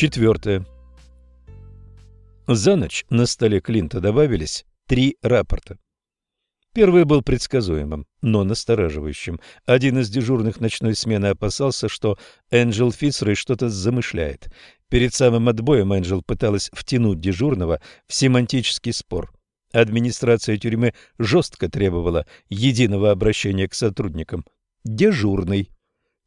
Четвертое. За ночь на столе Клинта добавились три рапорта. Первый был предсказуемым, но настораживающим. Один из дежурных ночной смены опасался, что Энджел Фицрей что-то замышляет. Перед самым отбоем Энджел пыталась втянуть дежурного в семантический спор. Администрация тюрьмы жестко требовала единого обращения к сотрудникам. Дежурный.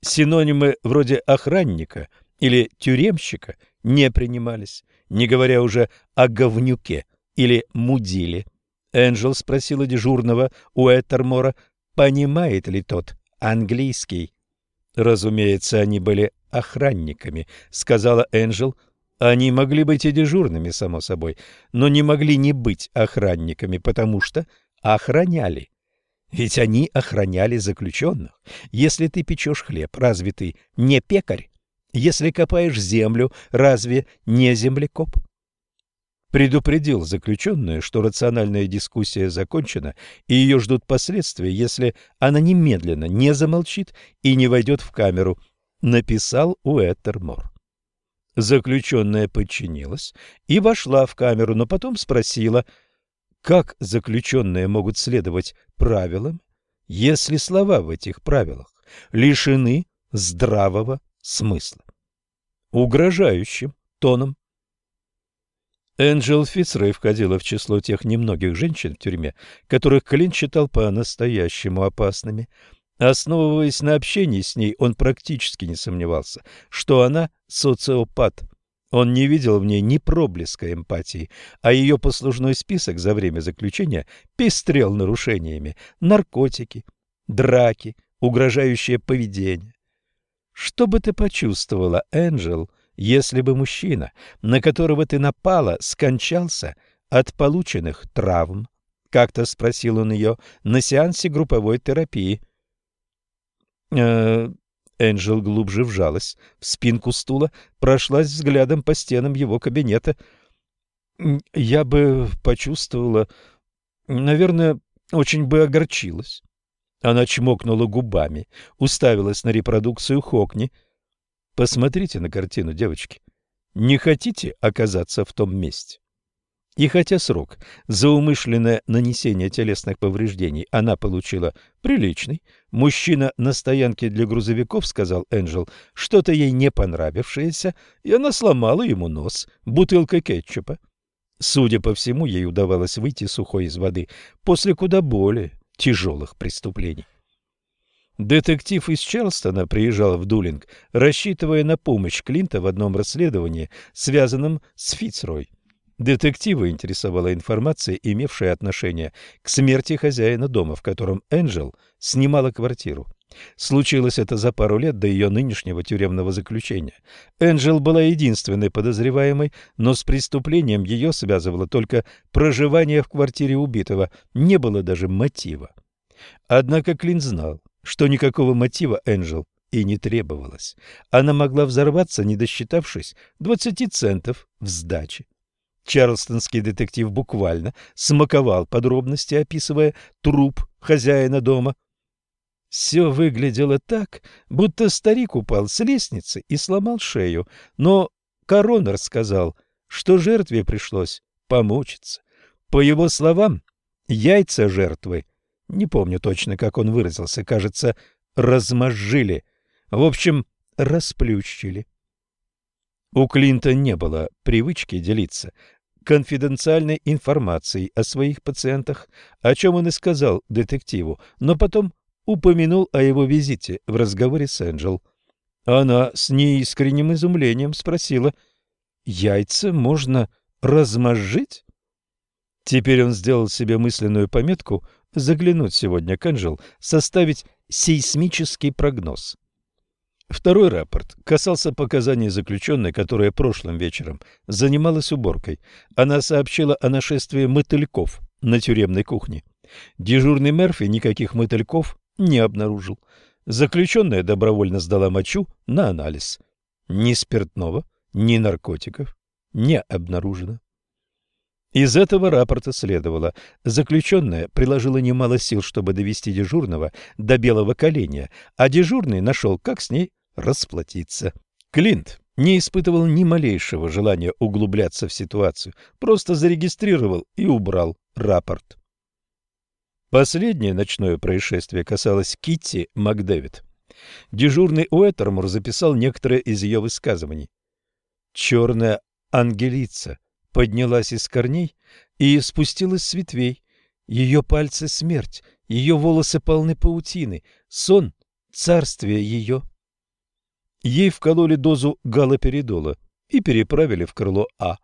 Синонимы вроде охранника или тюремщика не принимались, не говоря уже о говнюке или мудиле. Энджел спросила дежурного у Эттермора, понимает ли тот английский. Разумеется, они были охранниками, сказала Энджел. Они могли быть и дежурными, само собой, но не могли не быть охранниками, потому что охраняли. Ведь они охраняли заключенных. Если ты печешь хлеб, разве ты не пекарь? Если копаешь землю, разве не землекоп? предупредил заключенную, что рациональная дискуссия закончена и ее ждут последствия, если она немедленно не замолчит и не войдет в камеру, написал Уэттермор. Заключенная подчинилась и вошла в камеру, но потом спросила, как заключенные могут следовать правилам, если слова в этих правилах лишены здравого смысла. Угрожающим тоном Энджел Фицрей входила в число тех немногих женщин в тюрьме, которых Клинт считал по-настоящему опасными. Основываясь на общении с ней, он практически не сомневался, что она социопат. Он не видел в ней ни проблеска эмпатии, а ее послужной список за время заключения пестрел нарушениями наркотики, драки, угрожающее поведение. Что бы ты почувствовала, Энджел, — если бы мужчина, на которого ты напала, скончался от полученных травм? Как-то спросил он ее на сеансе групповой терапии. Э Энджел глубже вжалась в спинку стула, прошлась взглядом по стенам его кабинета. «Я бы почувствовала... Наверное, очень бы огорчилась». Она чмокнула губами, уставилась на репродукцию Хокни — Посмотрите на картину, девочки. Не хотите оказаться в том месте? И хотя срок за умышленное нанесение телесных повреждений она получила приличный, мужчина на стоянке для грузовиков, сказал Энджел, что-то ей не понравившееся, и она сломала ему нос бутылкой кетчупа. Судя по всему, ей удавалось выйти сухой из воды после куда более тяжелых преступлений. Детектив из Чарлстона приезжал в Дулинг, рассчитывая на помощь Клинта в одном расследовании, связанном с Фицрой. Детектива интересовала информация, имевшая отношение к смерти хозяина дома, в котором Энджел снимала квартиру. Случилось это за пару лет до ее нынешнего тюремного заключения. Энджел была единственной подозреваемой, но с преступлением ее связывало только проживание в квартире убитого, не было даже мотива. Однако Клинт знал, что никакого мотива Энджел и не требовалось. Она могла взорваться, не досчитавшись двадцати центов в сдаче. Чарлстонский детектив буквально смаковал подробности, описывая труп хозяина дома. Все выглядело так, будто старик упал с лестницы и сломал шею, но коронер сказал, что жертве пришлось помучиться. По его словам, яйца жертвы не помню точно, как он выразился, кажется, размозжили. В общем, расплющили. У Клинта не было привычки делиться конфиденциальной информацией о своих пациентах, о чем он и сказал детективу, но потом упомянул о его визите в разговоре с Энджел. Она с неискренним изумлением спросила, «Яйца можно размозжить?» Теперь он сделал себе мысленную пометку заглянуть сегодня к Энджел, составить сейсмический прогноз. Второй рапорт касался показаний заключенной, которая прошлым вечером занималась уборкой. Она сообщила о нашествии мотыльков на тюремной кухне. Дежурный Мерфи никаких мотыльков не обнаружил. Заключенная добровольно сдала мочу на анализ. Ни спиртного, ни наркотиков не обнаружено. Из этого рапорта следовало, заключенная приложила немало сил, чтобы довести дежурного до белого коленя, а дежурный нашел, как с ней расплатиться. Клинт не испытывал ни малейшего желания углубляться в ситуацию, просто зарегистрировал и убрал рапорт. Последнее ночное происшествие касалось Китти Макдэвид. Дежурный Уэттермур записал некоторые из ее высказываний. Черная ангелица поднялась из корней и спустилась с ветвей. Ее пальцы — смерть, ее волосы полны паутины, сон — царствие ее. Ей вкололи дозу галоперидола и переправили в крыло А.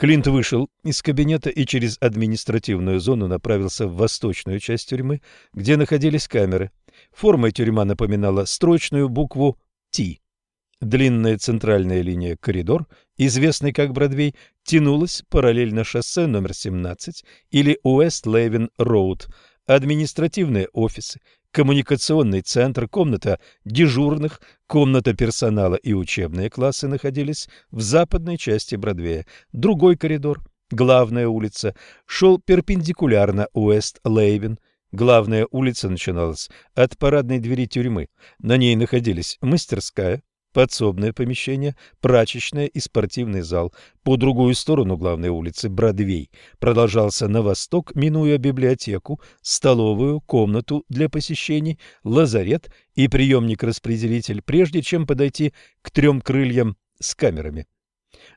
Клинт вышел из кабинета и через административную зону направился в восточную часть тюрьмы, где находились камеры. Формой тюрьма напоминала строчную букву «Т». Длинная центральная линия коридор, известный как Бродвей, тянулась параллельно шоссе номер 17 или Уэст-Лейвен-Роуд. Административные офисы, коммуникационный центр, комната дежурных, комната персонала и учебные классы находились в западной части Бродвея. Другой коридор, главная улица, шел перпендикулярно Уэст-Лейвен. Главная улица начиналась от парадной двери тюрьмы. На ней находились мастерская, подсобное помещение, прачечная и спортивный зал. По другую сторону главной улицы Бродвей продолжался на восток, минуя библиотеку, столовую, комнату для посещений, лазарет и приемник-распределитель, прежде чем подойти к трем крыльям с камерами.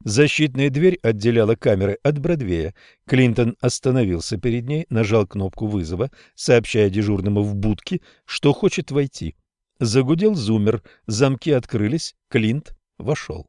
Защитная дверь отделяла камеры от Бродвея. Клинтон остановился перед ней, нажал кнопку вызова, сообщая дежурному в будке, что хочет войти. Загудел зумер, замки открылись, Клинт вошел.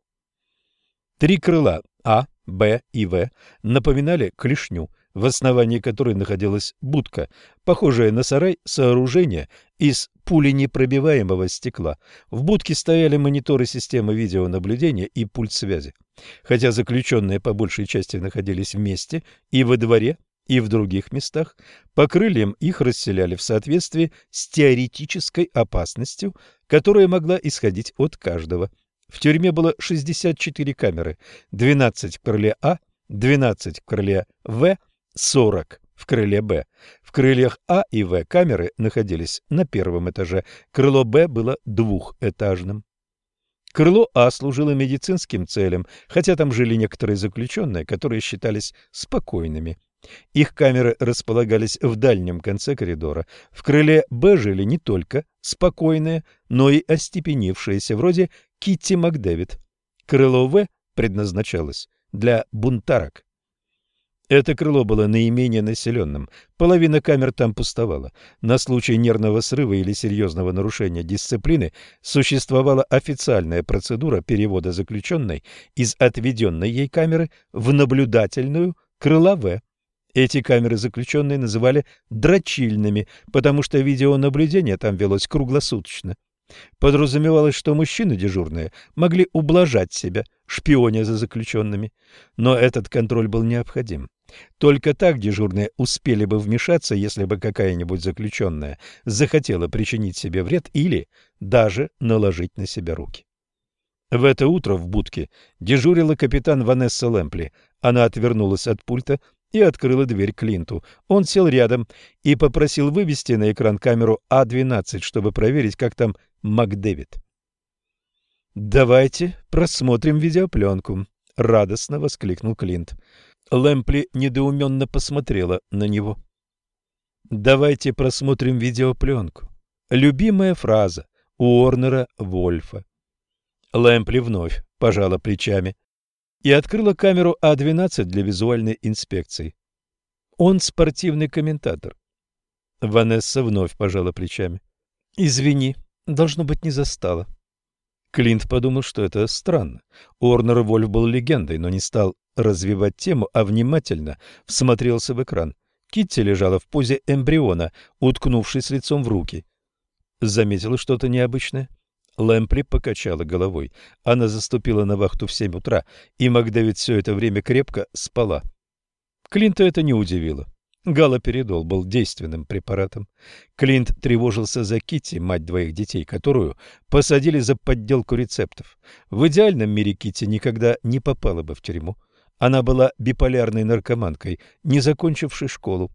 Три крыла А, Б и В напоминали клешню, в основании которой находилась будка, похожая на сарай сооружения из пуленепробиваемого стекла. В будке стояли мониторы системы видеонаблюдения и пульт связи. Хотя заключенные по большей части находились вместе и во дворе, и в других местах, по крыльям их расселяли в соответствии с теоретической опасностью, которая могла исходить от каждого. В тюрьме было 64 камеры, 12 в крыле А, 12 в крыле В, 40 в крыле Б. В крыльях А и В камеры находились на первом этаже, крыло Б было двухэтажным. Крыло А служило медицинским целям, хотя там жили некоторые заключенные, которые считались спокойными. Их камеры располагались в дальнем конце коридора. В крыле Б жили не только спокойные, но и остепенившиеся, вроде Китти Макдэвид. Крыло В предназначалось для бунтарок. Это крыло было наименее населенным. Половина камер там пустовала. На случай нервного срыва или серьезного нарушения дисциплины существовала официальная процедура перевода заключенной из отведенной ей камеры в наблюдательную крыла В. Эти камеры заключенные называли «дрочильными», потому что видеонаблюдение там велось круглосуточно. Подразумевалось, что мужчины дежурные могли ублажать себя, шпионя за заключенными. Но этот контроль был необходим. Только так дежурные успели бы вмешаться, если бы какая-нибудь заключенная захотела причинить себе вред или даже наложить на себя руки. В это утро в будке дежурила капитан Ванесса Лэмпли. Она отвернулась от пульта и открыла дверь Клинту. Он сел рядом и попросил вывести на экран камеру А12, чтобы проверить, как там МакДэвид. «Давайте просмотрим видеопленку», — радостно воскликнул Клинт. Лэмпли недоуменно посмотрела на него. «Давайте просмотрим видеопленку». Любимая фраза Уорнера Вольфа. Лэмпли вновь пожала плечами и открыла камеру А12 для визуальной инспекции. Он спортивный комментатор. Ванесса вновь пожала плечами. «Извини, должно быть, не застала». Клинт подумал, что это странно. Орнер Вольф был легендой, но не стал развивать тему, а внимательно всмотрелся в экран. Китти лежала в позе эмбриона, уткнувшись лицом в руки. Заметила что-то необычное. Лэмпли покачала головой. Она заступила на вахту в семь утра, и Макдэвид все это время крепко спала. Клинта это не удивило. Галоперидол был действенным препаратом. Клинт тревожился за Китти, мать двоих детей, которую посадили за подделку рецептов. В идеальном мире Китти никогда не попала бы в тюрьму. Она была биполярной наркоманкой, не закончившей школу.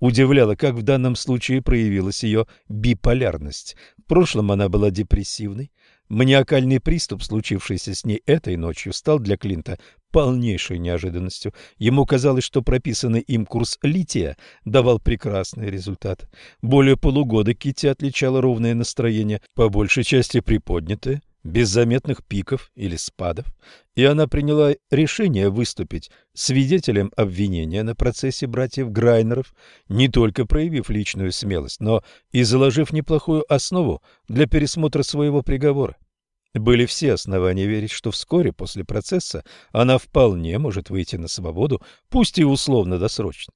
Удивляло, как в данном случае проявилась ее биполярность. В прошлом она была депрессивной. Маниакальный приступ, случившийся с ней этой ночью, стал для Клинта полнейшей неожиданностью. Ему казалось, что прописанный им курс лития давал прекрасные результаты. Более полугода Кити отличала ровное настроение, по большей части приподнятое, без заметных пиков или спадов, и она приняла решение выступить свидетелем обвинения на процессе братьев Грайнеров, не только проявив личную смелость, но и заложив неплохую основу для пересмотра своего приговора. Были все основания верить, что вскоре после процесса она вполне может выйти на свободу, пусть и условно-досрочно.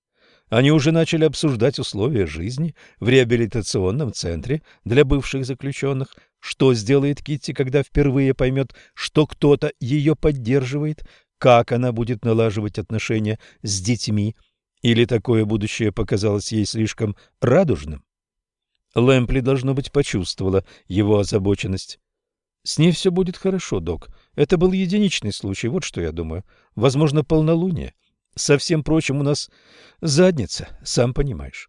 Они уже начали обсуждать условия жизни в реабилитационном центре для бывших заключенных, что сделает Китти, когда впервые поймет, что кто-то ее поддерживает, как она будет налаживать отношения с детьми, или такое будущее показалось ей слишком радужным. Лэмпли, должно быть, почувствовала его озабоченность. «С ней все будет хорошо, док. Это был единичный случай, вот что я думаю. Возможно, полнолуние. Со всем прочим у нас задница, сам понимаешь».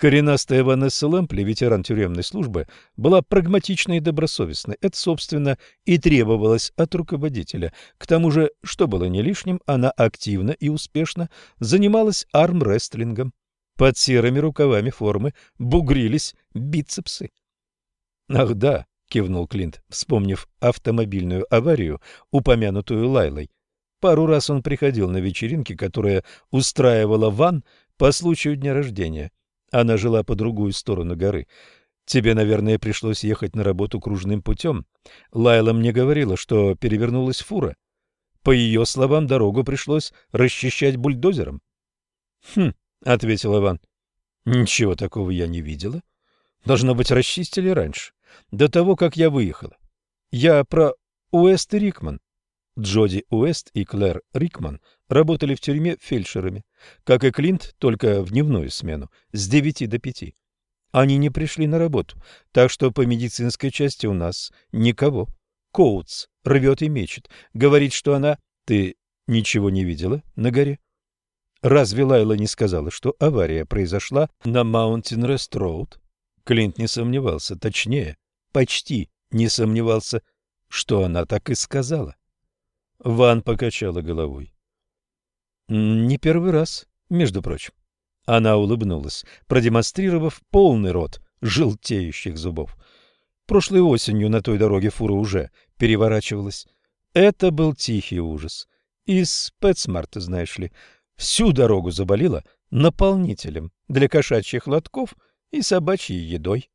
Коренастая Ванесса Лэмпли, ветеран тюремной службы, была прагматичной и добросовестной. Это, собственно, и требовалось от руководителя. К тому же, что было не лишним, она активно и успешно занималась армрестлингом. Под серыми рукавами формы бугрились бицепсы. «Ах да», — кивнул Клинт, вспомнив автомобильную аварию, упомянутую Лайлой. Пару раз он приходил на вечеринки, которые устраивала Ван по случаю дня рождения. Она жила по другую сторону горы. Тебе, наверное, пришлось ехать на работу кружным путем. Лайла мне говорила, что перевернулась фура. По ее словам, дорогу пришлось расчищать бульдозером. — Хм, — ответил Иван. — Ничего такого я не видела. Должно быть, расчистили раньше, до того, как я выехала. Я про Уэст и Рикман. Джоди Уэст и Клэр Рикман работали в тюрьме фельдшерами, как и Клинт, только в дневную смену, с 9 до 5. Они не пришли на работу, так что по медицинской части у нас никого. Коутс рвет и мечет, говорит, что она... Ты ничего не видела на горе? Разве Лайла не сказала, что авария произошла на Маунтин Рест Роуд? Клинт не сомневался, точнее, почти не сомневался, что она так и сказала. Ван покачала головой. Не первый раз, между прочим. Она улыбнулась, продемонстрировав полный рот желтеющих зубов. Прошлой осенью на той дороге фура уже переворачивалась. Это был тихий ужас. Из Пэтсмарта, знаешь ли, всю дорогу заболела наполнителем для кошачьих лотков и собачьей едой.